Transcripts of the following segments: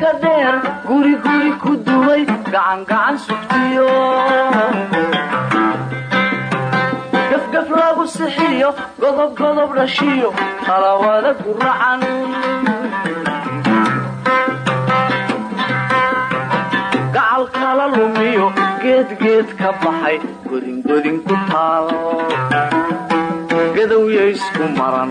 ka dheer guri guri ku duway gacangacan sugtiyo. Gafgaf lagu sixiyo godob godob dhashiyo talawada guracan gacal kala lumiyo geedgeed ka baxay godingodin ku taal gadowya isku maran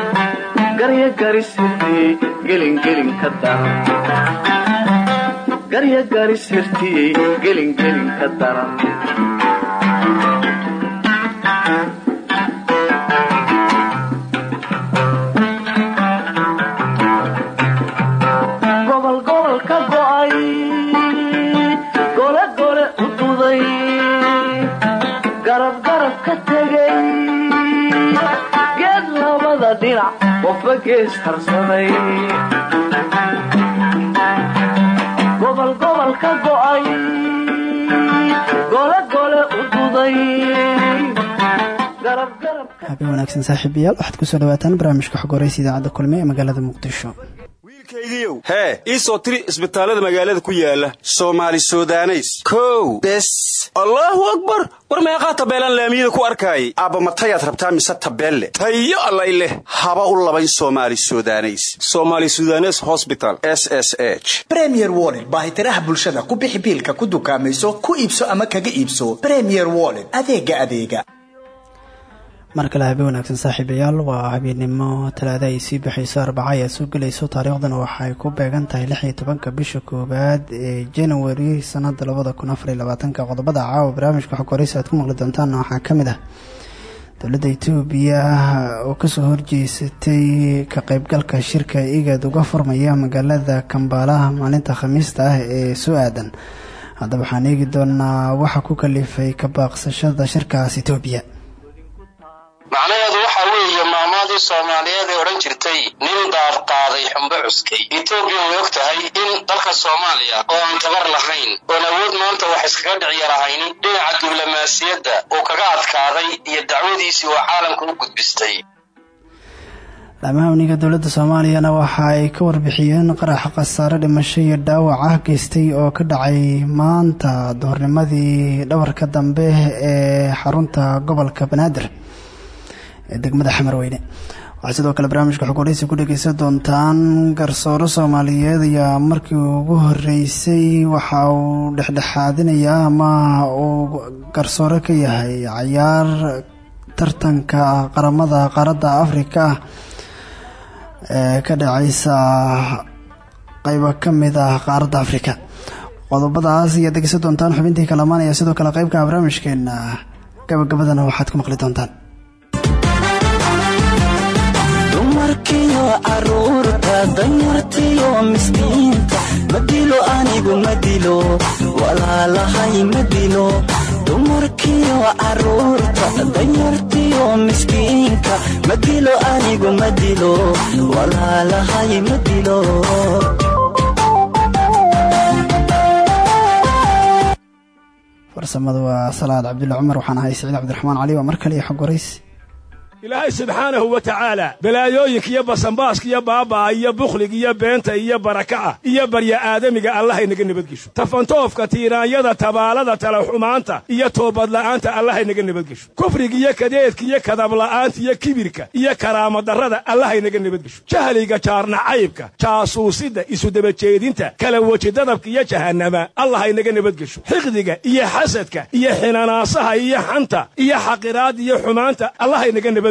garis hirtiyey gelingelin ka daran gelingelin ka go'ay gole gole u duday. Garab garab ka tegay gees harsaday gobol ka go'ay gole gole u duday habeen wanaagsan saaxiibayaal waxaad ku soo dhawaataan barnaamijka xog horeysa idaacadda kulme ee magaalada muqdisho wiilkaygiiow hee ii soo tiri isbitaallada magaalada ku yaalla soomaali sudaneys. Kow bes allaahu akbar! War meeqaa tabeelaan laamiyada ku arkaayay? Aabba matayaad rabtaa mise tabeelle? Tayo allay leh. Haba u labayn soomaali sudaneys. Soomaali sudanes hosbital s s h. Bremier wollet baahitiraha bulshada ku bixi biilka ku dukaamayso ku iibso ama kaga iibso. Bremier wollet adeega adeega mar kale habeen wanaagsan saaxiibayaal waa habeennimo talaada ay sii baxayso arbaca ayaa soo gelayso taariikhdana waxay ku beegan tahay lix iyo tobanka bisha koowaad ee january sanada labada qodobada caawa barnaamijka xog aad ku maqli doontaan waxaa ka mid ah dowladda etoobiya oo ka soo horjeesatay ka qeybgalka shirka igad uga furmaya magaalada kambaalaha maalinta khamiista ah ee soo aadan. Haddaba waxaan eegi doonaa waxa ku kalifay ka baaqsashada shirkaas etoobiya macnaheedu waxa weeye maamaadii soomaaliyeed ee odhan jirtay nin daad qaaday xumbo cuskay. Etoobiya way og tahay in dalka soomaaliya oo aan tabar lahayn oon awood maanta wax iskaga dhiciya lahayni dhinaca diblomaasiyadda uu kaga adkaaday iyo dacwadiisii oo caalamka u gudbistay. Laamaha amniga dowladda soomaaliyana waxa ay ka warbixiyeen qaraxa khasaare dhimasho iyo dhaawac ah geystay oo ka dhacay maanta duhurnimadii dhawarka dambe ee xarunta gobolka banaadir degmada xamarweyne. Waxaa sidoo kale barnaamijka xogoreysa ku dhegeysan doontaan garsooro soomaaliyeed ayaa markii ugu horeysay waxa uu dhexdhexaadinayaa ama uu garsooro ka yahay cayaar tartanka qaramada qaaradda afrika ee ka dhaceysa qeybo ka mid ah qaaradda afrika. Qodobadaas ayaad dhegeysan doontaan xubintii kalamaan ayaa sidoo kale qeybka barnaamijkeena gabagabadana waxaad ku maqli doontaan carruurta danyartiyo miskiinta madilo anigu madilo walaalahay madilo dumarkiyo carruurta danyartiyo miskiinka madilo anigu madilo walaalahay madilo. Farsamada waa salaad cabdulle cumar waxaan ahay siciid cabdiraxmaan cali waa mar kale iyo xog horeys ilaahay subxaanahu wa tacaala balaayooyinka iyo basanbaaska iyo baabaa iyo bukhliga iyo beenta iyo barakaca iyo barya aadamiga allahaynaga nabadgesho. Tafantoofka tiiraanyada tabaalada talaxumaanta iyo toobadla'aanta allahaynaga nabadgesho. Kufriga iyo kadeedka iyo kadabla'aanta iyo kibirka iyo karaamadarrada allahaynaga nabadgesho. Jahliga jaarnacaybka jaasuusidda isudabajeedinta kala wejidadabka iyo jahannama allahaynaga nabadgesho. Xiqdiga iyo xasadka iyo xinanaasaha iyo xanta iyo xaqiraadda iyo xumaanta allahaynaga nabad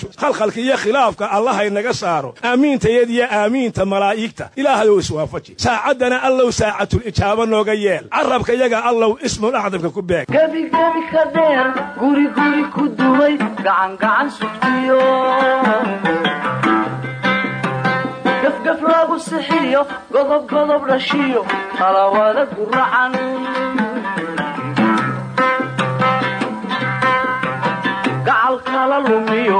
khalkhalka iyo khilaafka allahaynaga saaro. Aamiintayada iyo aamiinta malaa'igta. Ilaahayow iswaafaji. Saacaddana allow saacatul ijaaba nooga yeel. Carabka yaga allow ismul acdamka ku beeg. Gebigebi ka dheer ku dumay. Gacan gacan sugtiyo. Gafgaf lagu sixiyo. Godob godob dhashiyo talawada guracan gacal kala lumiyo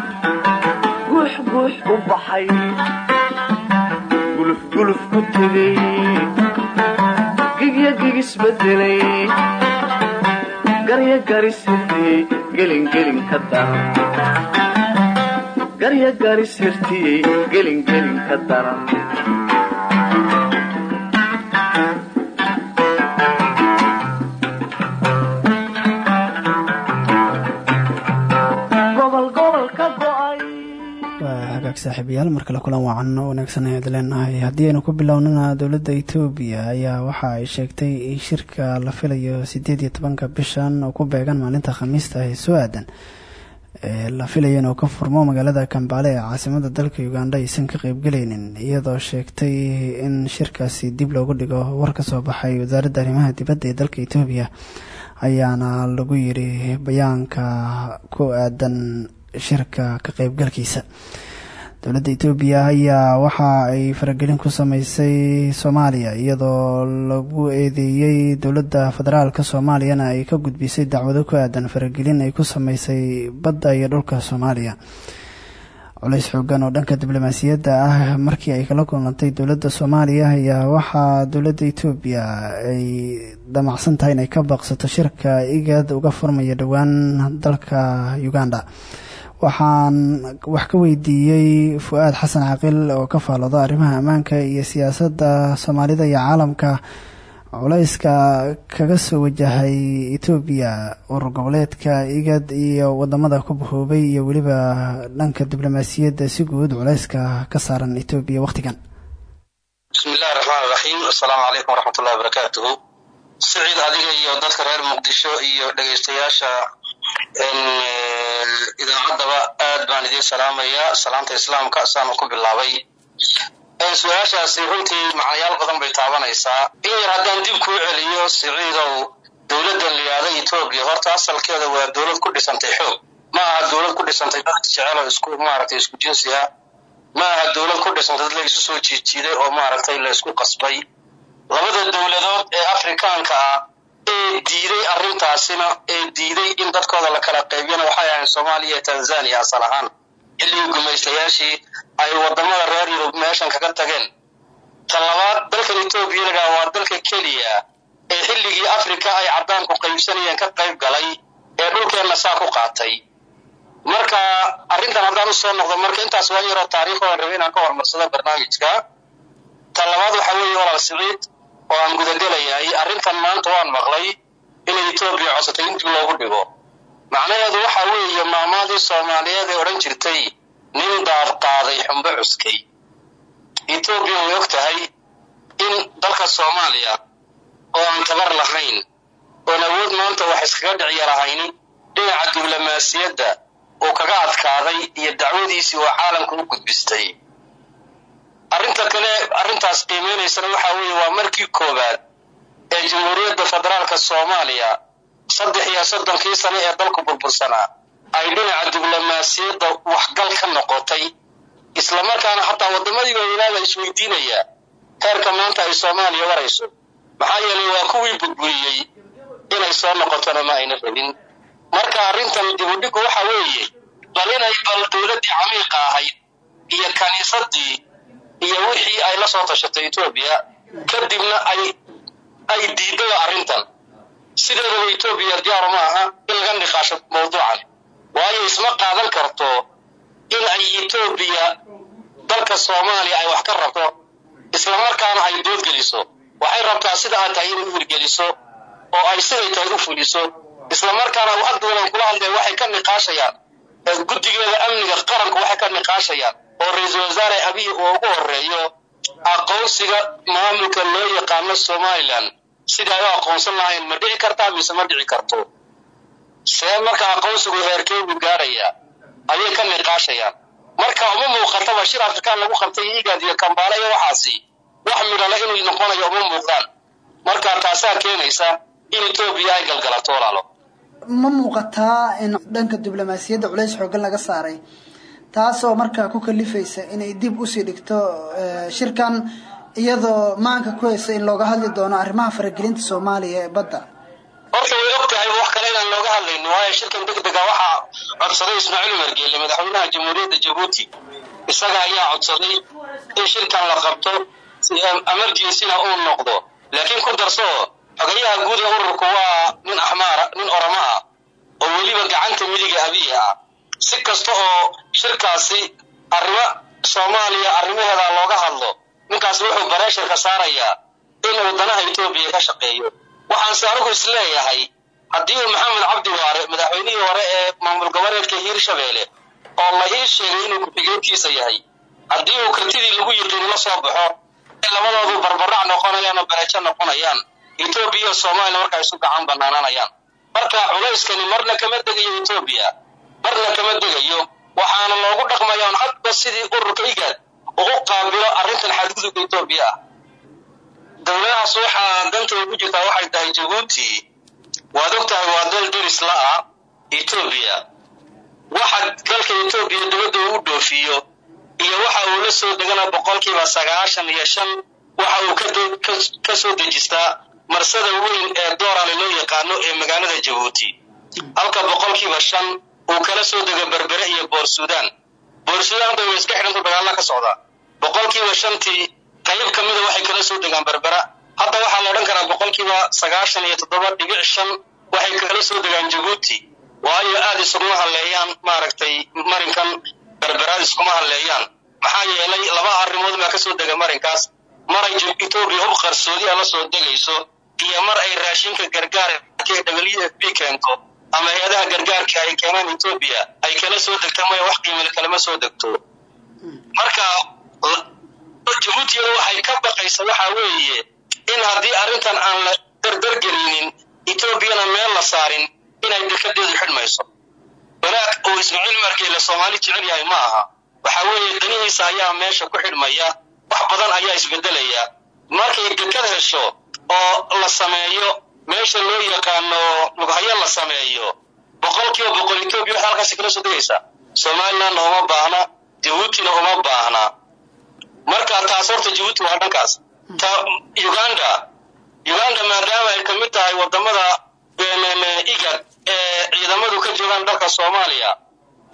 guux u baxay gulufguluf ku tegay gigya gigisbedelay garya garis hirtiyey gelingelin ka daran saaxiibayaal mar kale kulan wacan oo wanaagsan ayaad leenahay. Haddii aynu ku bilownana dowladda etoobiya ayaa waxa ay sheegtay in shirka la filayo siddeed iyo tobanka bishan oo ku beegan maalinta khamiista ee soo aadan ee la filaya inuu ka furmo magaalada kambaale ee caasimada dalka uganda aysan ka qeybgelaynin iyadoo sheegtay in shirkaasi dib loogu dhigo war ka soo baxay wasaaradda arrimaha dibadda ee dalka etoobiya ayaana lagu yiri bayaanka ku aadan shirka ka qeybgalkiisa dowladda etoobiya ayaa waxa ay faragelin ku sameysay soomaaliya iyadoo lagu eedeeyey dowladda federaalka soomaaliyana ay ka gudbisay dacwado ku aadan faragelin ay ku sameysay badda iyo dhulka soomaaliya. Culays xoogan oo dhanka diblomaasiyadda ah markii ay kala kulantay dowladda soomaaliya ayaa waxaa dowladda etoobiya ay damacsan tahay inay ka baaqsato shirka igad uga furmaya dhowaan dalka uganda waxaan wax ka weydiiyey fu-aad xasan caqil oo ka faaloodo arrimaha ammaanka iyo siyaasadda soomaalida iyo caalamka. Culayska kaga soo wajahay etoobiya urur goboleedka igad iyo waddamada ku bahoobay iyo weliba dhanka diblomaasiyadda si guud culayska ka saaran etoobiya wakhtigan. Bismi illahi raxmaan iraxiim assalaamu calaykum waraxmatullahi wabarakaatuhu siciid adiga iyo dadka reer muqdisho iyo dhegeystayaasha idaacaddaba aad baan idiin salaamayaa. Salaamta islaamka saanu ku bilaabay. Su'aashaasi runtii macnayaal badan bay taabanaysaa. In yar haddaan dib kuu celiyo siciidow dowladdan layihahda etoobiya horta asalkeeda waa dowlad ku dhisantay xoog. Ma aha dowlad ku dhisantay dad jeceloo isku maaragtay isku jinsi ah ma aha dowlad ku dhisantay dad la isu soo jiijiiday oo maaragtay la isku qasbay. Labada dowladood ee afrikaanka ah ee diiday arrintaasina ee diiday in dadkooda la kala qaybiyana waxay ahayn soomaaliya iyo tanzania asal ahaan. Xilligii gumaystayaashii ay waddamada reer yurub meeshan kaga tageen. Ta labaad dalkan etoobiya ladhaha waa dalka keliya ee xilligii afrika ay caddaanku qaybsanayeen ka qayb galay ee dhulkeenna saa ku qaatay. Marka arrintan haddaan u soo noqdo marka intaas waa yaroo taariikh oo rabay inaan ka hormarsado barnaamijka. Ta labaad waxa weeye walaal siciid oo aan gudagelayahay arrintan maanta waan maqlay inay etoobiya codsatay in loogu dhigo. Macnaheedu waxa weeye maamaadii soomaaliyeed ee odhan jirtay nin daad qaaday xumbo cuskay. Etoobiya way og tahay in dalka soomaaliya oo aan tabar lahayn oon awood maanta wax iskaga dhicyarahayni dhinaca diblomaasiyadda uu kaga adkaaday iyo dacwadiisii oo caalamka u gudbistay arrinta kale arrintaas qiimeynaysana waxaa weeye waa markii koowaad ee jamhuuriyadda federaalka soomaaliya saddex iyo soddonkii sane ee dalku burbursanaa ay dhinaca diblomaasiyadda waxgal ka noqotay. Islamarkaana xataa waddamadii waaweynaaga isweydiinaya heerka maanta ay soomaaliya warayso. Maxaa yeelay waa kuwii burburiyey inay soo noqotona ma ayna rabin. Marka arrintan dibudhigu waxa weeye bal inay bal dowladdii camiiqa ahayd iyo kiniisadii iyo wixii ay la soo tashatay etoobiya kadibna ay ay diidada arrintan. Sideedaba etoobiya diyaaru ma aha in laga niqaasho mawduucan. Waayo isma qaadan karto in ay etoobiya dalka soomaaliya ay wax ka rabto islamarkaana ay doodgeliso waxay rabtaa sida ay tahay inay u oo ay siday tahay u fuliso. Islamarkaana hadduunan kula hadleen waxay ka niqaashayaan. Guddigeeda amniga qaranku waxay ka niqaashayaan oo ra'iisul wasaare abiy uu ugu horeeyo aqoonsiga maamulka loo yaqaano somalilan sida ay u aqoonsan lahayn ma dhici kartaa mise ma dhici karto? See marka aqoonsigu heerkeedu gaaraya ayay ka niqaashayaan marka uma muuqataba shir afrikaan lagu qabtay igad iyo kambaale iyo waxaasi wax midhala inuu noqonayo uma muuqdaan. Marka taasaa keenaysa in etoobiya ay galgalato walaalo ma muuqataa in dhanka diblomaasiyadda culays xoogan laga saaray taasoo markaa ku kalifaysa inay dib u sii dhigto shirkan iyadoo maanka ku haysa in looga hadli doono arrimaha faragelinta soomaaliya ee badda. Horta way og tahay wax kale inaan looga hadlayno waayo shirkan deg waxaa codsaday ismaaciil umar madaxweynaha jamhuuriyadda jabuuti. Isaga ayaa codsaday in shirkan la qabto emergencina uu noqdo. Laakiin ku darso xogayaha guud ee ururku waa nin axmaara nin oramo oo weliba gacanta midiga abiya ah si kasta oo shirkaasi arrimo soomaaliya arrimaheeda looga hadlo ninkaas wuxuu bareesharka saarayaa inuu danaha etoobiya ka shaqeeyo. Waxaanse anigu is leeyahay haddii uu maxamed cabdi waare madaxweynihii hore ee maamul goboleedka hiirshabeelle oo la ii sheegay inuu ku-xigeenkiisa yahay haddii uu kartidii lagu yiqiin la soo baxo labadoodu barbarac noqonayaan oo bareejo noqonayaan etoobiya iyo soomaaliya markaa isu gacan banaananayaan. Marka culayskani marna kama degayo etoobiya marna kama degayo waxaana loogu dhaqmayaan hadba sidii ururka igaad u qaabilo arrintan xadgudubka etoobiya ah dowladahaas waxaa danta ugu jirtaa waxay tahay jabuuti waad og waa dal deris la ah etoobiya waxa dalka etoobiya dibadda uu dhoofiyo iyo waxa uu la soo degana boqolkiiba sagaashan iyo shan waxa uu ka soo dejistaa marsada weyn ee doorale loo yaqaano ee magaalada jabuuti halka boqolkiiba shan uu kala soo dego berbere iyo boor suudaan. Boor suudaanba way iska xidhanta dagaalla ka socdaa. Boqolkiiba shantii qayb ka mida waxay kala soo degaan berbera. Hadda waxaa la odhan karaa boqolkiiba sagaashan iyo toddoba dhibic shan waxay kala soo degaan jabuuti. Waayo aad isuguma halleeyaan maaragtay marinkan berberaad iskuma halleeyaan maxaa yeelay laba arrimood baa ka soo dega marinkaas. Mar ay etoobiya hub qarsoodiya la soo degayso iyo mar ay raashinka gargaarka w f b keento ama hay'adaha gargaarka ay keenaan etoobiya ay kala soo degta maya wax qiimale kalama soo degto. Marka jabuutiyada waxay ka baqaysa waxa weeye in haddii arrintan aan la dardargelinin etoobiyana meel la saarin inay dekadeedu xidhmayso. Wanaag uu ismaaciil margeele soomaali jecel yahay ma aha. Waxa weeye danihiisa ayaa meesha ku xidhmaya wax badan ayaa isbedelaya. Markay dekad hesho oo la sameeyo meesha loo yaqaano lughayo la sameeyo. Boqolkiiba boqol etoobiya waxay halkaasi kala soo degaysaa somalilandna uma baahna jabuutina uma baahna. Marka taas horta jabuuti waa dhankaas. Ta uganda. Uganda maadaama ay ka mid tahay waddamada igad ee ciidamadu ka joogaan dalka soomaaliya.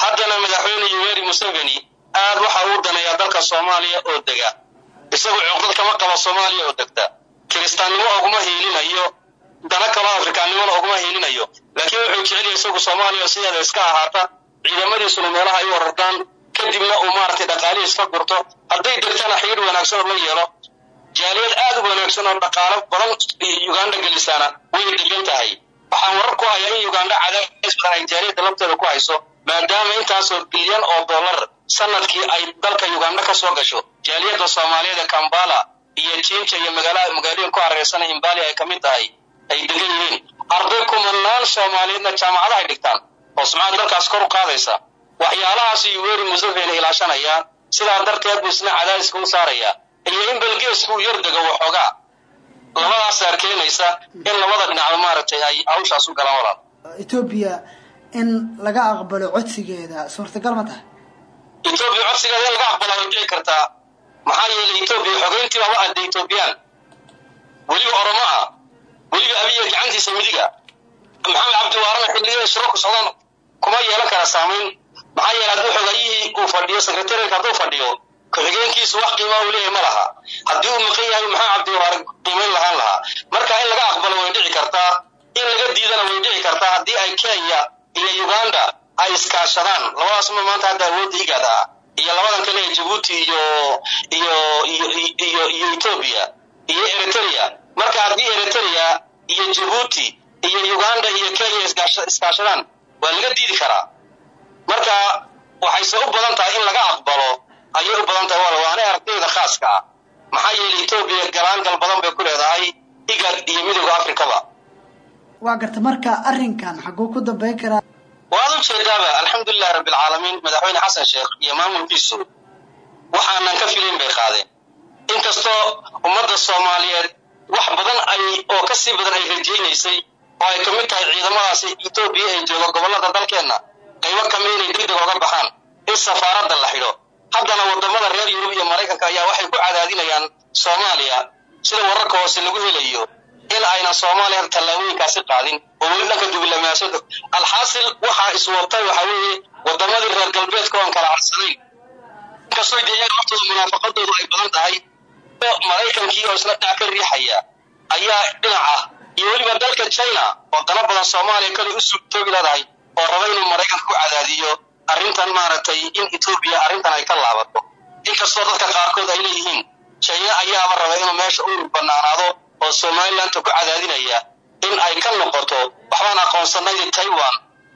Haddana madaxweyne yoweri museveni aad waxa uu daneeyaa dalka soomaaliya oo dega. Isagu cuqdad kama qaba soomaaliya oo degta. Kiristaannimo oguma hiilinayo dana kaloo afrikaannimona oguma hiilinayo laakiin wuxuu jeceliya isagu soomaaliya sideeda iska ahaata ciidamadiisuna meelaha ay u kadibna uu maaragtay dhaqaalihiis ka gurto. Hadday degtana xidhiir wanaagsan oo la yeelo. Jaaliyad aad u wanaagsan oo dhaqaalo badan uganda gelisaana way degan tahay. Waxaan warar ku hayaa in uganda cadaadis badan ay jaaliyadda lafteeda ku hayso maadaama intaasoo bilyan oo dollar sannadkii ay dalka uganda ka soo gasho. Jaaliyadda soomaaliyeed ee kambala iyo jinja iyo magaalooyin ku hareersana imbali ay ka mid tahay ay degan yihiin arday kumanaan soomaaliyeedna jaamacadahay dhigtaan. Oo sumcada dalkaas kor u qaadaysa. Waxyaalahaas yuweri museveni ilaashanaya. Sidaa darteed buu isna cadaadiska u saaraya. Iyo in belgeesku uu yar dego waxoogaa labadaasaa keenaysa in labada dhinacba maaragtay ay hawshaas u galaan walaal. Etoobiya in laga aqbalo codsigeeda suurtagal ma tahay? Etoobiya codsigeeda in laga aqbala way dhici kartaa. Maxaa yeelay etoobiya xogeyntii baba adda etoobiyaan weliba oromo ah weliba abiya gacantiisa midiga maxamed cabdiwaarana xilligada shiro ku socdaan kuma yeelan kara saamayn maxaa yeele hadduu xogayihii uu fadhiyo secretarialka hadduu fadhiyo ku-xigeenkiisu wax qiimaa uu leeyahay ma laha. Haddii uu maqan yahay maxaa cabdiwaare qiimayn lahaan lahaa. Marka in laga aqbalo way dhici kartaa in laga diidana way dhici kartaa. Haddii ay kenya iyo uganda ay iskaashadaan labadaas ma maanta hadda awoodda igaad ah iyo labadan kale ee jabuuti iyo iyo iyo iyo etoobiya iyo eritrea marka haddii eritrea iyo jabuuti iyo uganda iyo kenya iskaashadaan waa laga diidi karaa. Marka waxayse u badan tahay in laga aqbalo ayay u badan tahay wal waana ardayda khaaska ah. Maxaa yeelay etoobiya galaangal badan bay ku leedahay igad iyo midowda afrikaba. Waa garta marka arrinkan xaguu ku dambeyn karaa. Waad u jeedaaba alxamdulilahi rabbilcaalamiin madaxweyne xasan sheekh iyo maamulkiisu waxaanan ka filayn bay qaadeen. Inkastoo ummadda soomaaliyeed wax badan ay oo ka sii badan ay rajaynaysay oo ay ka mid tahay ciidamadaasi etoobiya ee jooga gobollada dalkeenna qaybo ka mid inay degdeg oga baxaan in safaaradda la xidho haddana waddamada reer yurub iyo maraykanka ayaa waxay ku cadaadinayaan soomaaliya sida wararka hoose lagu helayo in aynan soomaaliya tallaabooyinkaasi qaadin. Oo weli dhanka diblomaasiyadda alxaasil waxaa iswatay waxaa weeye waddamadii reer galbeedka oon kala cadsanayn inkastoo dee iyaga laftooda munaafaqadoodu ay badan tahay maraykankii oo dhinac ka riixaya ayaa dhinaca iyo weliba dalka china oo dana badan soomaaliya kale u suurtoogi leedahay oo raba inuu maraykanka ku cadaadiyo arrintan maaragtay in etoobiya arrintan ay ka laabato. Inkastoo dadka qaarkood ay leeyihiin china ayaaba raba inuu meesha u banaanaado oo somalilandta ku cadaadinaya in ay ka noqoto waxbaan aqoonsanay taiwan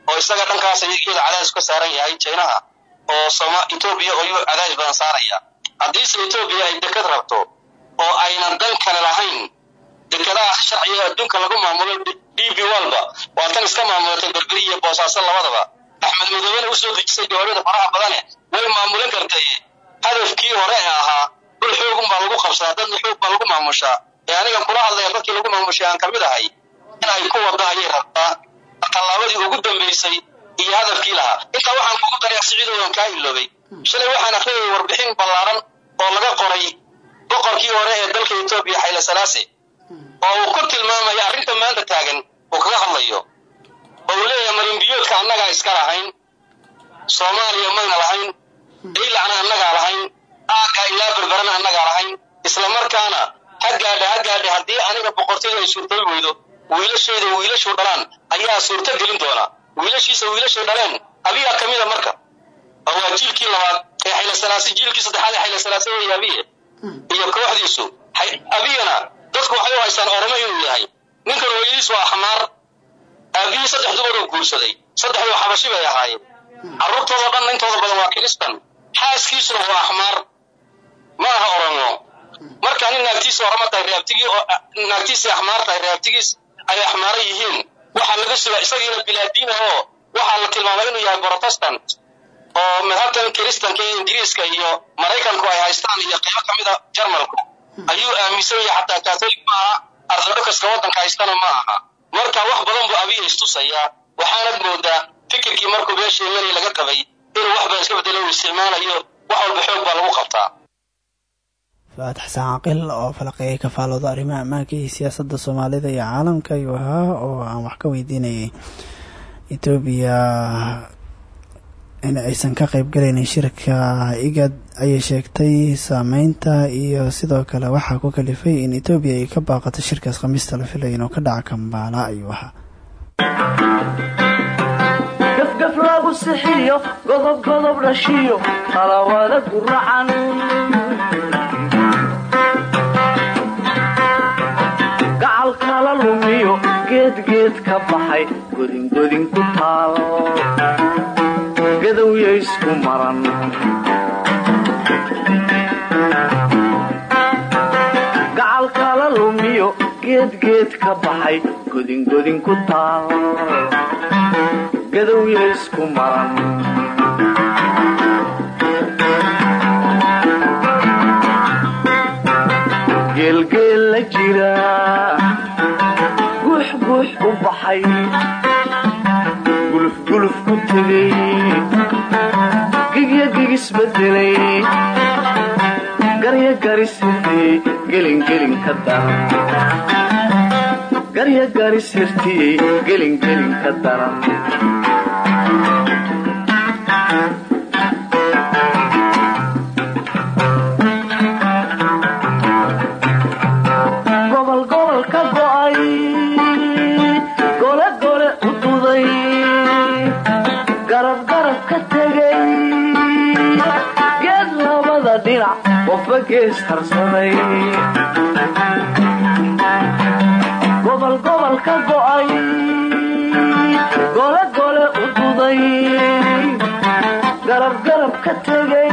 oo isaga dhankaas iyada cadaadis ka saaran yahay chinaha oo etoobiya oo cadaadis badan saaraya haddiise etoobiya ay dekad rabto oo aynan dan kale lahayn dekadaha sharciga adduunka lagu maamulo d b walba waa tan iska maamulatay berberi iyo boosaaso labadaba. Axmed madoobena u soo dejisay dowladda faraha badane way maamulan kartay. Hadafkii hore ee ahaa dhul xoogun baa lagu qabsadaa dadna xoog baa lagu maamushaa. Ee aniga kula hadlaya dadkii lagu maamushay aan ka mid ahay in ay ku wada ayay rabtaa tallaabadii ugu dambaysay iyo hadafkii lahaa. Intaa waxaan kugu daray siciidoodan kaa iloobay shalay waxaan akhriyay warbixin ballaaran oo laga qoray boqorkii hore ee dalka etoobiya xayle salaase oo uu ku tilmaamayo arrinta maanta taagan uu kaga hadlayo. Oo uu leeyahay marinbiyoodka annagaa iska lahayn soomaaliya mayna lahayn daylacna annagaa lahayn aagga ilaa berberana annagaa lahayn isla markaana ha gaadha ha gaadha haddii aniga boqortooyda ay suurtoobi weydo wiilashayda wiilashuu dhalaan ayaa suurto gelin doona. Wiilashiisa wiilashay dhaleen abiyaa ka mida marka waa jiilkii labaad ee xaylasalaasi jiilkii saddexaad ee xaylasalaasi weeye abiye iyo kooxdiisu. Abiyana dadku waxay u haystaan oramo inuu yahay. Ninkan hooyadiis waa xamaar aabihii saddex dumar oo guursaday saddexduu xabashi bay ahaayeen. Carruurtooda dhanna intooda badan waa kiristan xaaskiisuna waa axmaar ma aha oramo marka nin naagtiisa orama tahay reabtigii naagtiisii axmaar tahay reabtigiis ay axmaara yihiin. Waxaa laga suga isagiina bilaadiina oo waxaa la tilmaamay inuu yahay protestant oo madhabtan kiristanka ee ingiriiska iyo maraykanku ay haystaan iyo qaybo ka mida jarmalku ayuu aaminsan yahay xataa katolik ma aha arthodoxka waddanka haystana ma aha. Marka wax badan buu abiya istusayaa waxaanad moodaa fikirkii markuu meesha imanay laga qabay inuu wax iska bedelo uu isticmaalayo wax walba xoog baa lagu qabtaa. Faad xasan caaqil oo falaqeeyay kafaalooda arrimaha ammaanka iyo siyaasadda soomaalida iyo caalamka ayuu ahaa oo aan wax ka weydiinayay etoobiya in aysan ka qeybgalaynin shirka igad ayay sheegtay saameynta iyo sidoo kale waxaa ku kalifay in etoobiya ay ka baaqato shirkaas khamiista la filay inuu ka dhaca kambaala ayuu ahaa. Gafgaf lagu sixiyo godob godob dhashiyo talawada guracan gacal kala lumiyo geedgeed ka baxay godingodin ku taal gadowya isku maran gacalkala lumiyo geedgeed ka baxay godingodin ku taal gadowya isku maran geelgeel la jira guuxguux u baxay ku tegay gigya gigisbedelay garya garisirtiyey gelingelin ka daran harsaday gobol ka go'ay gole gole u duday garab garab ka tegay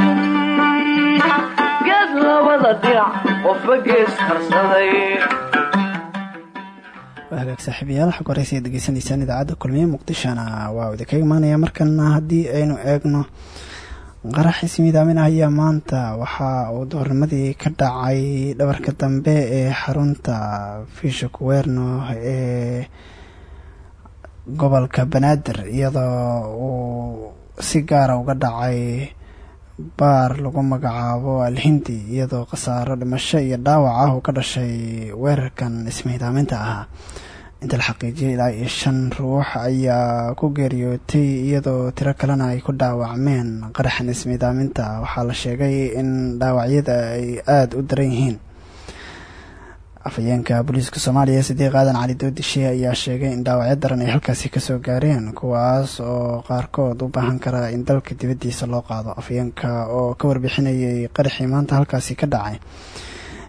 geed labada dhinac qofba gees harsaday waa hagaag saaxiibayaal xog horeysa idaacadda kulmiye muqdishona waa idinkaga imaanaya markana haddii aynu eegno qarax ismiidaamin ah ayaa maanta waxa uu doornimadii ka dhacay dhabarka dambe ee xarunta fisha kuweerno ee gobolka banaadir iyadoo uu si gaara uga dhacay baar lagu magacaabo alhindi iyadoo khasaaro dhimasho iyo dhaawac ah uu ka dhashay weerarkan ismiidaaminta ahaa inta la xaqiijiyay ilaa iyo shan ruux ayaa ku geeriyootay iyadoo tiro kalena ay ku dhaawacmeen qaraxan ismiidaaminta waxaa la sheegay in dhaawacyada ay aada u daran yihiin. Afhayeenka booliiska soomaaliya sidiiq aadan cali doodishe ayaa sheegay in dhaawacyo daran ay halkaasi ka soo gaareen kuwaas oo qaarkood u baahan kara in dalka dibaddiisa loo qaado. Afhayeenka oo ka warbixinayay qaraxii maanta halkaasi ka dhacay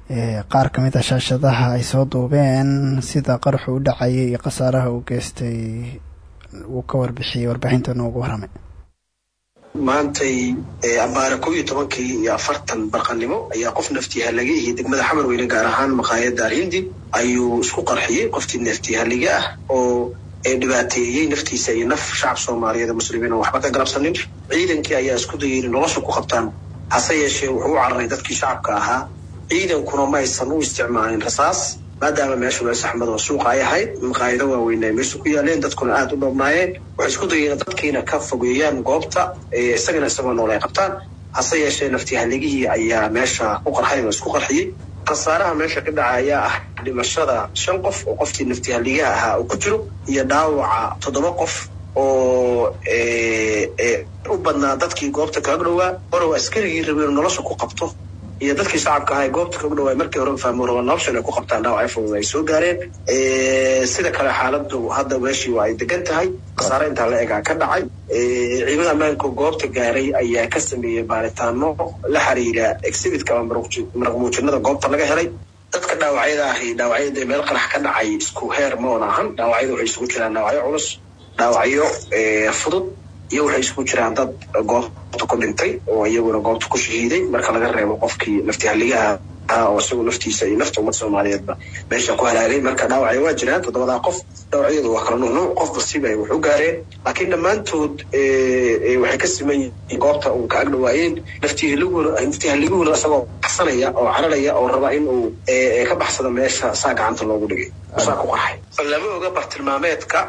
qaar ka mid a shaashadaha ay soo duubeen sida qaraxu u dhacayay iyo khasaaraha uu geystay wuu ka warbixiyey warbixintana ugu warramay. Maantay ambaare kow iyo tobankii iyo afartan barqanimo ayaa qof naftihalige iyo degmada xamarweyne gaar ahaan maqaayadda alhindi ayuu isku qarxiyey qoftii naftihalige ah oo dhibaateeyey naftiisa iyo naf shacab soomaaliyeed muslimiin oo waxba ka galabsanin. Ciidankii ayaa isku dayay inay nolosha ku qabtaan hase yeeshee wuxuu u cararay dadkii shacabka ahaa ciidankuna ma aysan u isticmaalin rasaas maadaama meeshu meel saxmad oo suuqa ay ahayd maqaayado waaweyn ay meesha ku yaaleen dadkuna aada u dhoobnaayeen waxay isku dayeen dadkiina ka fogeeyaan goobta isagana isagoo nool ay qabtaan. Hase yeeshee naftihaligihii ayaa meesha ku qarxay oo isku qarxiyey. Khasaaraha meesha ka dhaca ayaa ah dhimashada shan qof oo qofkii naftihaligaha ahaa uu ku jiro iyo dhaawaca toddoba qof oo u badnaa dadkii goobta kaga dhowaa orow askarigii inuu nolosha ku qabto iyo dadkii shacabka ahaa goobta kaga dhawaay markii hore fahmo raba noloshan ay ku qabtaan dhaawacyo fudud ay soo gaareen sida kale xaaladu hadda meeshii waa ay degan tahay. Khasaare intaa la egaa ka dhacay. Ciidamada ammaanka goobta gaaray ayaa ka sameeyey baaritaano la xiriira exhibitka ama maraq muujinada goobta laga helay. Dadka dhaawacyada ahi dhaawacyada meel qarax ka dhacay isku heer ma oon ahan. Dhaawacyada waxay isugu jiraan dhaawacyo culus dhaawacyo fudud iyo waxay isugu jiraan dad goobta ku dhintay oo iyaguna goobta ku shahiiday marka laga reebo qofkii naftihaligaha ah oo isagu naftiisa iyo nafta ummad soomaaliyeedba meesha ku halaagay. Marka dhaawacyo waa jiraan. Toddobadaa qof dhaawacyadu waa kala nuunuuc qofba siba wax u gaareen. Laakiin dhammaantood waxay ka siman yihiin goobta uu ka ag dhawaayeen naftihaliguna naftihaliguhuna isagoo baxsanaya oo cararaya oo raba in uu ka baxsado meesha saa gacanta loogu dhigay. Saa ku qaxay. Lama oga bartilmaameedka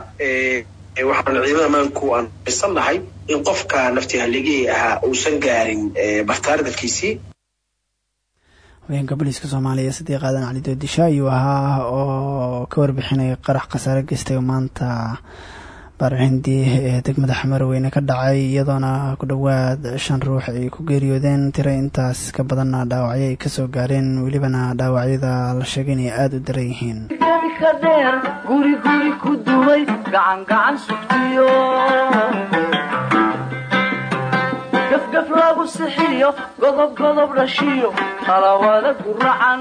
waxaan ciidamada amaanku aan aysan nahay in qofka naftihaligihii ahaa uusan gaarin bartaardadkiisii haweenka booliiska soomaaliya sadiiq aadan cali doodisho ayuu ahaa oo ka warbixinaya qarax khasaare geystay maanta baarhindi ee degmada xamarweyne ka dhacay iyadoona ku dhowaad shan ruux ay ku geeriyoodeen tiro intaas ka badanna dhaawacyo ay ka soo gaareen welibana dhaawacyada la sheegay inay aada u daran yihiin. Ka dheer guri guri ku lagu sixiyo godob godob dhashiyo talawada guracan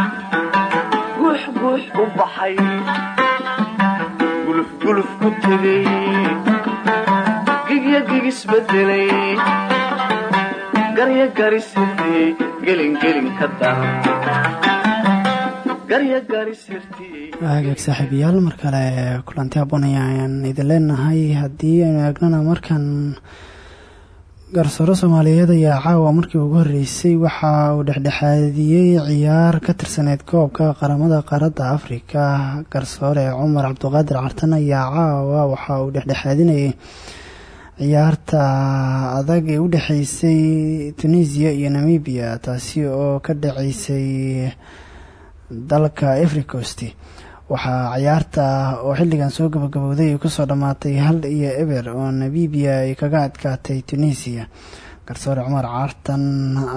guux u baxay gulufguluf ku tegay gigya gigisbedelay garya garisirtiyey gelingelin ka hagaag saaxiibayaal mar kale kulanti habboon ayaan idin leenahay. Haddii aynu eegnana markan garsoore soomaaliyeed ayaa caawa markii ugu horreysay waxa uu dhexdhexaadiyey ciyaar ka tirsaneyd koobka qaramada qaaradda afrika. Garsoore cumar cabdiqaadir cartan ayaa caawa waxa uu dhexdhexaadinayay ciyaarta adag ee u dhexeysay tunisia iyo namibia taasi oo ka dhaceysay dalka africost waxaa ciyaarta oo xilligan soo gabagabowday ay ku soo dhammaatay hal iyo eber oo namibia ay kaga adkaatay tunisia. Garsoore cumar caartan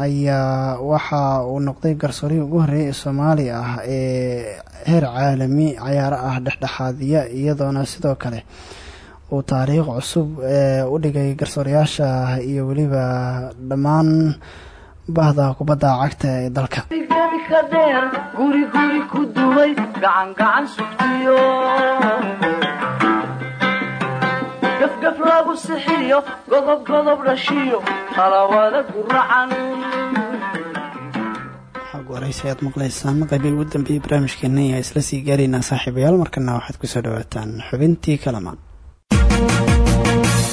ayaa waxa uu noqday garsoorihii ugu horreeyay ee soomaali ah ee heer caalami cayaaro ah dhexdhexaadiya iyadoona sidoo kale uu taariikh cusub ee u dhigay garsoorayaasha iyo weliba dhammaan bahda kubadda cagta ee dalka. Waraysi ayaad maqlaysaan qaybii ugu dambeeyey barnaamijkeena ayaa isla sii gaaraynaa saaxiibayaal markana waxaad ku soo dhawaataan xubintii kalamaan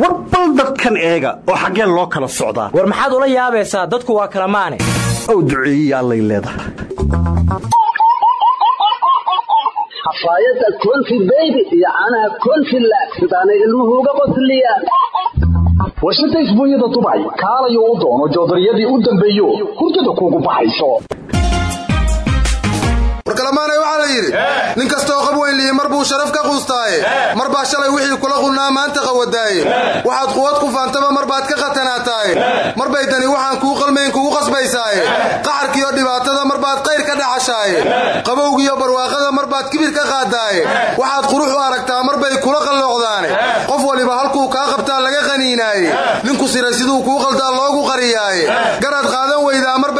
war bal dadkan eega oo xaggee loo kala socdaa. War maxaad ula yaabaysaa? Dadku waa kala maane. Ow duceeyey allay leedahay. Xafaayadda konfi beybi iyo caanaha konfi laag sidaanay ilmuhu uga qosliyaan warshada isbuunyada dubay kaalayo u doono joodariyadii u dambeeyo hurdada kuugu baxayso warkalamaanay waxaa la yidhi nin kastooo qab weynlihi mar buu sharaf ka quustaaye. Mar baa shalay wixii kula qunnaa maanta qawadaaye waxaad quwad ku faantaba mar baad ka khatanaataaye mar bay dani waxaan kuu qalmayn kugu qasbaysaaye. Qaxarkiiyo dhibaatada mar baad qayr ka dhaxashaaye qabowgiiyo barwaaqada mar baad kibir ka qaadaaye. Waxaad qurux u aragtaa mar bay kula qalloocdaane qof waliba halkuu kaa qabtaa laga qaniinaaye. Ninku siray siduu kuu qaldaa loogu qariyaaye. Garaad qaadan weydaa mar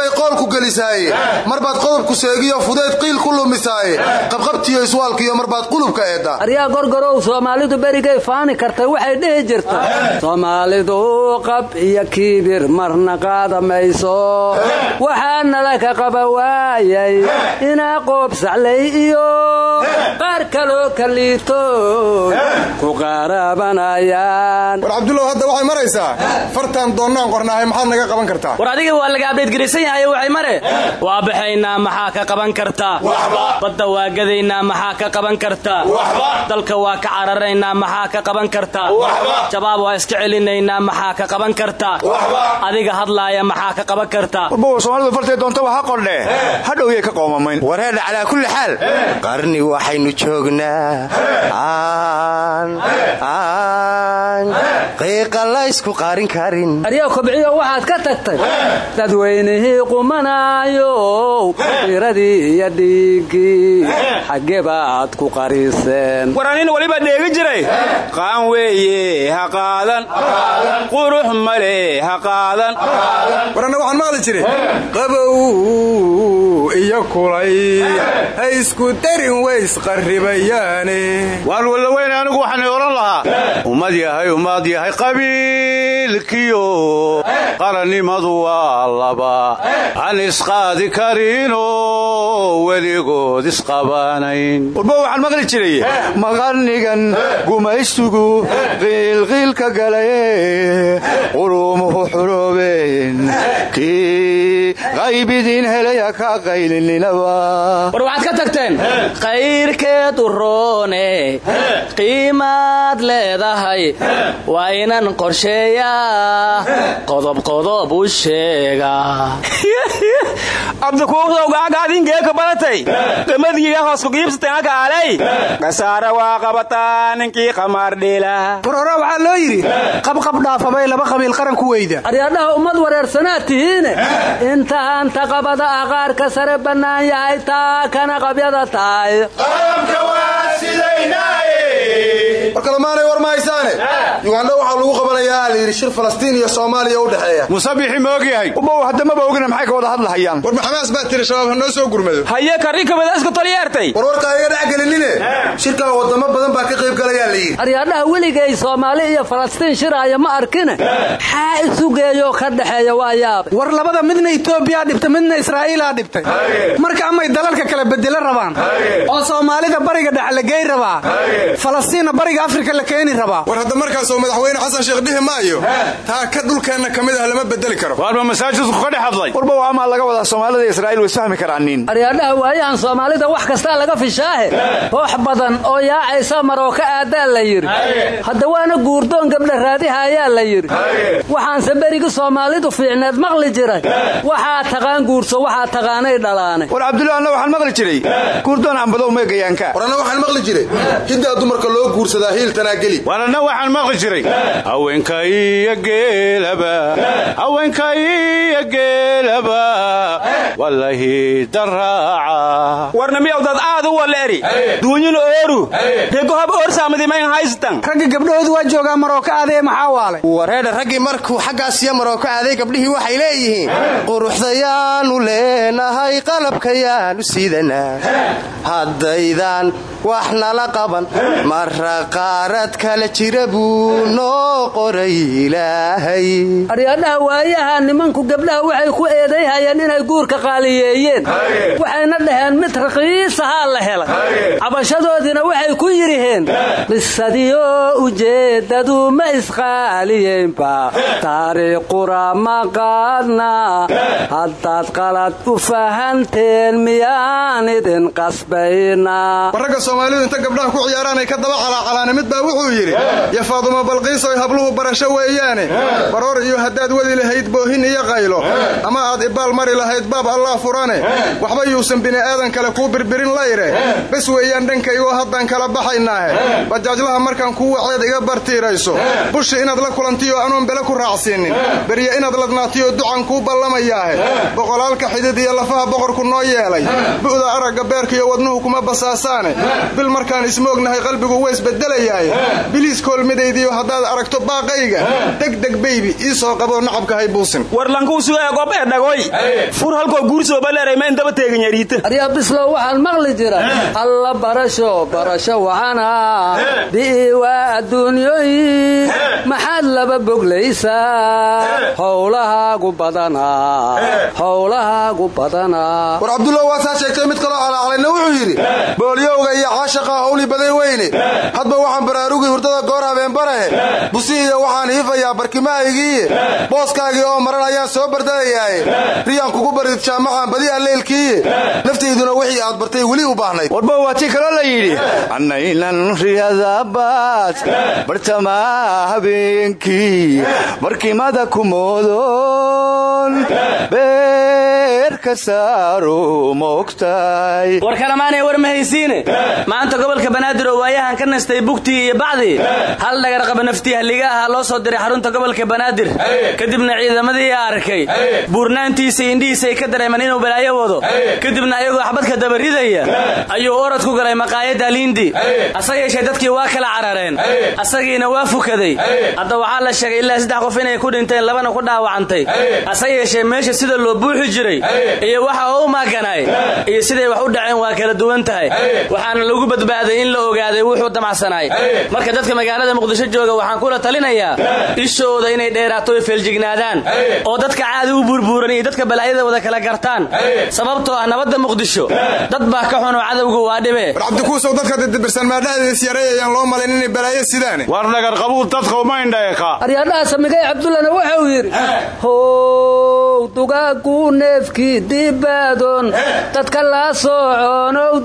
gelisaaye mar baad qodobku seegiyo fudayd qiil ku lumisaaye qabqabtiyo iswaalkiyo mar baad qulubka eeddaa? Aryaa gorgorow soomaalidu berigay faani kartay waxay dhihi jirta soomaalidu qab iyo kiibir marna qaada mayso waxaanala ka qaba waayay inaa qoob saclay iyo qaar kaloo kaliito ku qaarabanayaan. War cabdulow hadda waxay maraysaa? Fartaan doonnaan qornaahay maxaad naga qaban kartaa? War adiga waa laga abdheedgaraysan yahay mare waa baxaynaa maxaa ka qaban kartaa badda waa gadaynaa maxaa ka qaban kartaa dalka waa ka cararaynaa maxaa ka qaban kartaa jabaab waa iska celinaynaa maxaa ka qaban kartaa adiga hadlaaya maxaa ka qaban kartaa warbow soomaalidu fartay doontaba ha qordhe hadhowyay ka qoomamayn. Wareedha calaa kulli xaal. Qarni waxaynu joognaa. Aan qiiqa la ysku qaarin karin. Aryaa kobciyo waxaad ka tagtay. Dadweynihii qumanaayow iradii iyo dhiiggii baad ku qariseen. War anin weliba dheegi jiray. Qaan weeye ha qaadan. Qurux male ha qaadan. War anna waxaan maqli jiray. Qabow iyo kulay. Ha isku darin ways qarribayaane waan wallaweyne anigu waxaanay odhan lahaa. Ummad yahay ummad yahay qabiilkiyo qarannimadu waa laba aan isqaadi karinoo weligood isqabaanayn warba waxaan maqli jiray maqarnigan gumaystugu qiilqiilka galaye qurumuhu xuroobeen kii qaybidin helaya ka qaylininaba war waxaad ka tagteen qayrkeed u roone qiimaad leedahay waa inan qorsheeyaa qodobqodob u sheegaa abdikuuqdowgaagaadingeeka badatay qamadiiga hoosku giibsatenaka alay kasaara waa qabataa ninkii qamaardhila war hore waxaa loo yidhi qabqab dhaafabay laba qabiil qaran ku weyda aryaadhaha ummad wareersanaad tihiine intahaan taqabada aqaarka sare bannaan yahay taa kana qabyada tahay. War kalemaanay war mahaysaane yugandha waxaa lagu qabanayaa la yidhi shir falastiin iyo soomaaliya u dhexeeya. Musabixi ma ogyahay? Ubow haddamaba ogina maxay ka wada hadlahayaan? War maxamaas baa tiri shabaab ha noo soo gurmado. Haye karrikamada isku taliyeertay war warkaa iga dhex gelinine. Shirkaa wadamo badan baa ka qayb galayaa la yidhi. Aryaadhaha weligay soomaali iyo falastiin shiraaya ma arkine. Xaa isu geeyoo ka dhexeeya waa yaabay war labada midna etoobiyaa dhibtay midna israa'iilaa dhibtay marka amay dalalka kala bedelo rabaan. Oo soomaalida bariga dhex la gey rabaa. Falastiinna bariga afrika la keeni rabaa. War hadda markaasoo madaxweyne xasan sheekh dhihi maayo taa ka dhulkeenna ka mid ah lama bedeli karo. Waarba masaajidku ka dhex hadlay? Warba waamaa laga wadaa soomaalida israa'iil way isfahmi karaanin aryaadhaha waayahan soomaalida wax kastaa laga fishaahe. Koox badan oo yaacaysa maroo ka aadaa la yidhi. Hadda waana guurdoon gabdha raadiha ayaa la yidhi. Waxaanse berigi soomaalidu fiicneed maqli jiray. Waxaa taqaan guurso waxaa taqaanay dhalaane maqli jiray. Guurdoon ambadow meegayaanka war anna waxaan maqli jiray. Hiddaa dumarka loo guursadaa hiiltanaa geli. War anna waxaan maqli jiray. Haweenka iyo geelaba. Haweenka iyo geelaba. Wallahi daraaca. Warnamiyowdad aad u waleeri duunyin ooru. Regohab oorsaamadimayn haystan ragga gabdhahoodu waa joogaa marooka aadee maxaa waalay? Wareedha raggii markuu xaggaasiyo marooka aaday gabdhihii waxay leeyihiin. Quruxdayaanu leenahay qalabkayaanu sidanaa haddaydan wax nala qaban. Mara qaarad kala jira buu noo qoray ilaahay. Waayaha nimanku gabdhaha waxay ku eedayhayeen inay guurka qaaliyeeyeen. Waxayna dhaheen mid raqiisahaa la helay cabashadoodiina waxay ku yidhiheen qisadiyo ujeeddadu ma isqaaliyeynba taariiqura ma qaadna haddaad qalad u fahanteen qasbayna warragga soomaalidu inta gabdhaha ku ciyaaraanay ka daba calaacalaane mid baa wuxuu yidhi ya faadumo balqiisoy habluhu barasho weeyaane. Baroor iyo haddaad wadi lahayd boohin iyo qaylo. Ama aad ibaal mari lahayd baab allah furane. Waxba yuusan bini'aadan kale kuu birbirin layre. Bes weeyaan dhankaygoo haddaan kala baxaynaahe bajaajlaha markaan kuu waceed iga bartiirayso. Bushi inaad la kulantiyo anuun bele ku raacsiinin. Berye inaad ladnaatiyo ducan kuu ballamayaahe boqolaalka xidid iyo lafaha boqorku noo yeelay bu'da aragga beerkaiyo wadnuhu kuma basaasaane. Bil markaan ismoognahay qalbigu waysbedelayaaye biliis koolmidaydiyo haddaad aragto baaqayga. Degdeg beybi ii soo qaboo nacabka hay buusin warlankuusugob ee dhagoy. Fur halkoo guursooballeerayma indaba teeganyariita aryaa bislow waxaan maqli jira alla barasho barasho waxana bi'i waa adduunyoy maxaad laba boglaysaa? Howlahaagu badanaa. Howlahaagu badanaa. War cabdulla waasaa sheegtay mid kaloo calaacalayna wuxuu yidhi boolyowga iyo caashaqa howli baday weyne. Hadba waxaan baraarugi hurdada goor habeen barahe. Busi iyo waxaan hiifayaa barkimahaygiiye booskaagii oo maran ayaan soo bardadayaaye riyaan kugu barid jaamacaan badi alleylkiiye naftayduna wixii aad bartay weli u baahnayd. Warba waa tii kaloo la yidhi annaynan riyadabaad bartamaa habeenkii. Barkimada kumoodon beerka saaro moogtaay war kalamaanay war ma haysiine maanta gobolka banaadir oo waayahan ka nastay bugtii iyo bacdii hal dhagarqaba naftii halliga ahaa loo soo diray xarunta gobolka banaadir. Kadibna ciidamadii arkay. Buurnaantiisa indhihiisay ka dareemeen inuu balaayo wado. Kadibna ayagoo xabadka dabaridaya ayuu orad ku galay maqaayadda liindi ase yeeshee dadkii waa kala carareen. Asagiina waa fukaday. Hadda waxaa la sheegay ilaa saddex qof inay ku dhinteen labana ku dhaawacantay. Ase yeeshee meesha sida loo buuxi jiray iyo waxa oo u maaganaay iyo siday wax u dhaceen waa kala duwan tahay waxaana lagu badbaaday in la ogaaday wuxuu damacsanaay marka dadka magaalada muqdisho jooga waxaan kula talinayaa ishooda inay dheeraato ay feeljignaadaan oo dadka caadi u burbuuran iyo dadka balaayada wada kala gartaan. Sababtoo ah nabadda muqdisho dad baa ka xunoo cadowgu waa dhibe war cabdikuusow dadka didibirsan maadhahdeedis yareeyayaan loo malayn inay balaayo sidaane. War dhagar qabuul dadka uma indhaeka aryadhaha samigay cabdullana wuxuu yidhi how dugaagu neefkii dibaadon dadka la sooconow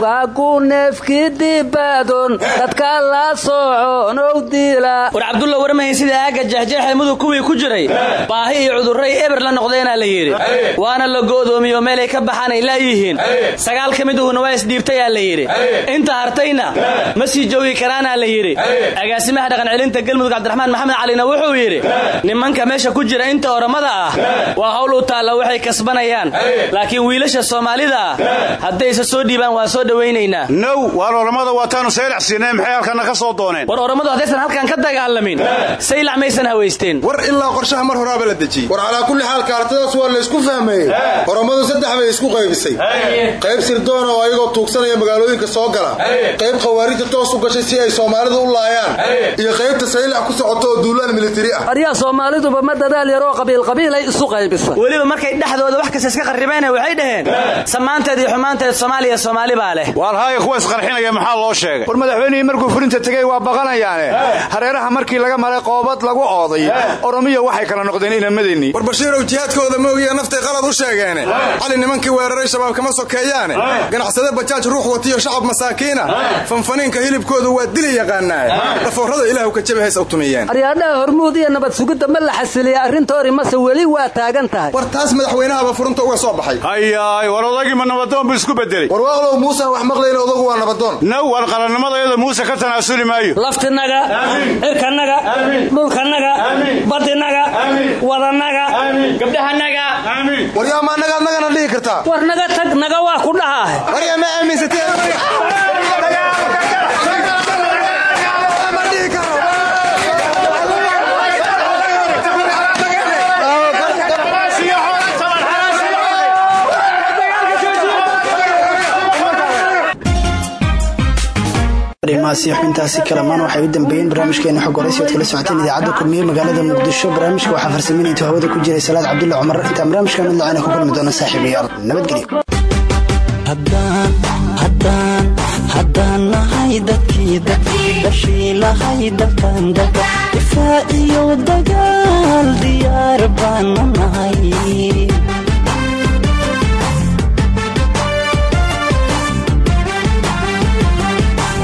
diila dugaagu neefkii dibaadon dadka la sooconow diila. War cabdulla warmahay sida aagga jexjeexe mudug kuwii ku jiray? Baahi iyo cudurray eber la noqdeenaa la yidhi. Waana la go'doomiyo meelay ka baxaan ay laayihiin sagaal ka miduhuna waa isdhiibtayaa la yidhi. Inta hartayna ma sii joogi karaanaa la yidhi. Agaasimaha dhaqancelinta galmudug cabdiraxmaan maxamed calina wuxuu yidhi nimanka meesha ku jira inta oramada ah waa hawl u taalla waxay kasbanayaan. Laakiin wiilasha soomaalida ah hadday isa soo dhiibaan waa soo dhowaynaynaa now waar oramada waataanu saylax siinay maxay halkana ka soo dooneen? War oramadu haddaysan halkan ka dagaalamin. Saylax maysan hawaysteen war ilaa qorshaha mar horaaba la dejiyey war calaa kulli xaal kaartadaas waa la isku fahmayey oromadu saddex bay isku qaybisay. Qayb sirdoona oo ayagoo tuugsanaya magaalooyinka soo gala. Qayb khawaarijta toos u gashay si ay soomaalida u laayaan. Iyo qaybta saylax ku socoto oo duulaan militari ah. Aryaa soomaaliduba ma dadaal yaroo qabiilqabiilay isu qaybisa. Weliba markay dhexdooda wax kasta iska qarribeen waxay dhaheen. Samaanteed iyo xumaanteed soomaaliya soomaali baa leh waar haaya kuwa isqarxinaya maxaa loo sheegay? War madaxweynihii markuu furinta tegey waa baqanayaane. Hareeraha markii laga maray qoobad lagu ooday oromiya waxay kala noqdeen inamadeenii war bashiirow jihaadkooda moogiya naftay qalad u sheegeene. Cali nimankii weeraray shabaab kama sokeeyaane. Ganacsade bajaaj ruux watiyo shacab masaakiina. Fanfaniinka hilibkoodu waa dili yaqaanaa. Dhafoorada ilaahu ka jabi hays u tumiyeen aryaadhaha hormuud iyo nabad sugidda ma la xasiliya arrintoori mase weli waa taagan tahay. War taas madaxweynahaba furunta uga soo baxay. Hayaay war odagii ma nabadoon buu isku bedelay warwaaqlow muusan wax maqlayn odagu waa nabadoon now war qarannimadayada muuse ka tanaasuli maayo. Laftinaga cirkanaga dhulkanaga badinaga wadanaga gabdhahanaga waryaama nagaad nagana dhihi kartaa? War naga tag naga waa ku dhahaah waryaa ma maasi xubintaasi kalamaan waxay u dambeeyeen barnaamijkeena xog horeysi oad kala socoteen idaacadda kulmiye magaalada muqdisho. Barnaamijka waxaa farsameynaytu hawada ku jiray salaad cabdulla cumar. Intaan barnaamijka mid lacana ku kulmi doona saaxiibayaal nabadgelyo haddaan nahay dadkii dadkii dhashii lahay dalkan dalka difaac iyo dagaal diyaar baanu nahay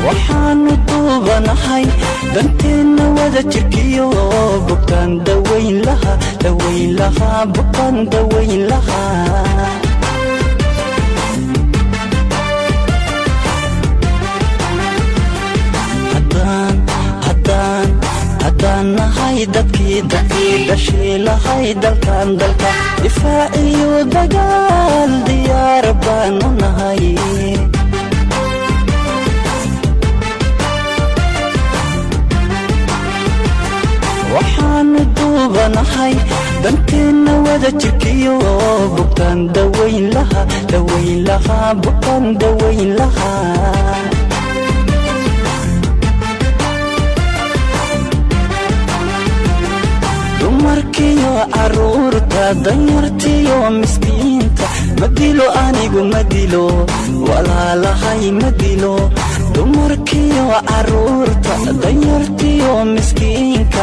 waxaanu duubanahay danteenna wada jirkiyo bukaan dawayn laha dawayn lahaa bukaan dawayn lahaa nahay dadkii dadkii dhashii lahay dalkan dalka difaac iyo dagaal diyaar baanu nahay waxaanu duubanahay danteenna wada jirkiyo bukaan dawayn laha dawayn lahaa bukaan dawayn lahaa dumarkiyo carruurta danyartiyo miskiinta ma dilo anigu ma dilo walaalahay ma dilo dumarkiyo carruurta danyartiyo miskiinka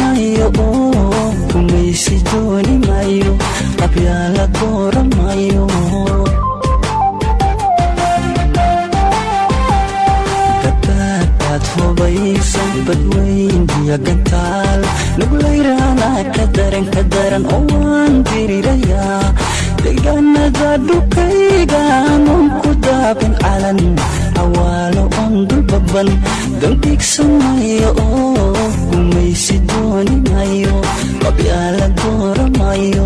daran oo waan dirirayaa deegaanada dhulkaygaanun ku daabin calan cawaalo on dulbaban dankigsanayo oo gumaysi dooni qabyaala dooramayo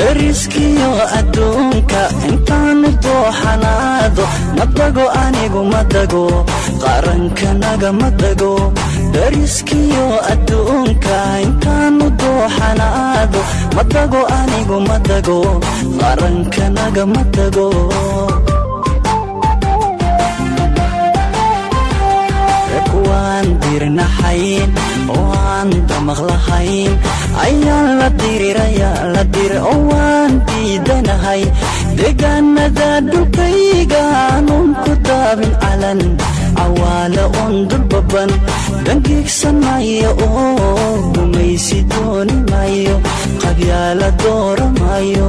dariskiyo adduunka intaanu dooxanaado. Madago anigu madago qarankanaga madago dariskiyo adduunka intaanu dooxanaado. Madago anigu madago qarankanaga madago kuwaan dirnaxayn oo aan damaq la diriraya la dir oo waan diidanahay. Deegaanada dhulkaygaanuun ku daabin calan cawaala un dulbaban. Dangiigsanaya oo gumaysi dooni mayo qabyaala dooramayo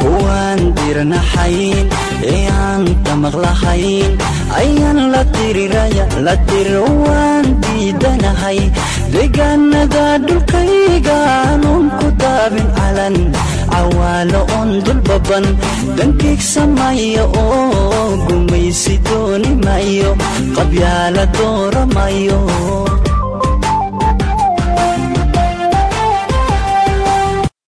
kuwaan dirnaxayn ee aan damaq lahayn ayaan la diriraya la dir waan diidanahay deegaanada dhulkaygaanuun ku daabin calan cawaalo on dulbaban dankiigsamaya oo gumaysi dooni mayo. Qabyaala dooramayo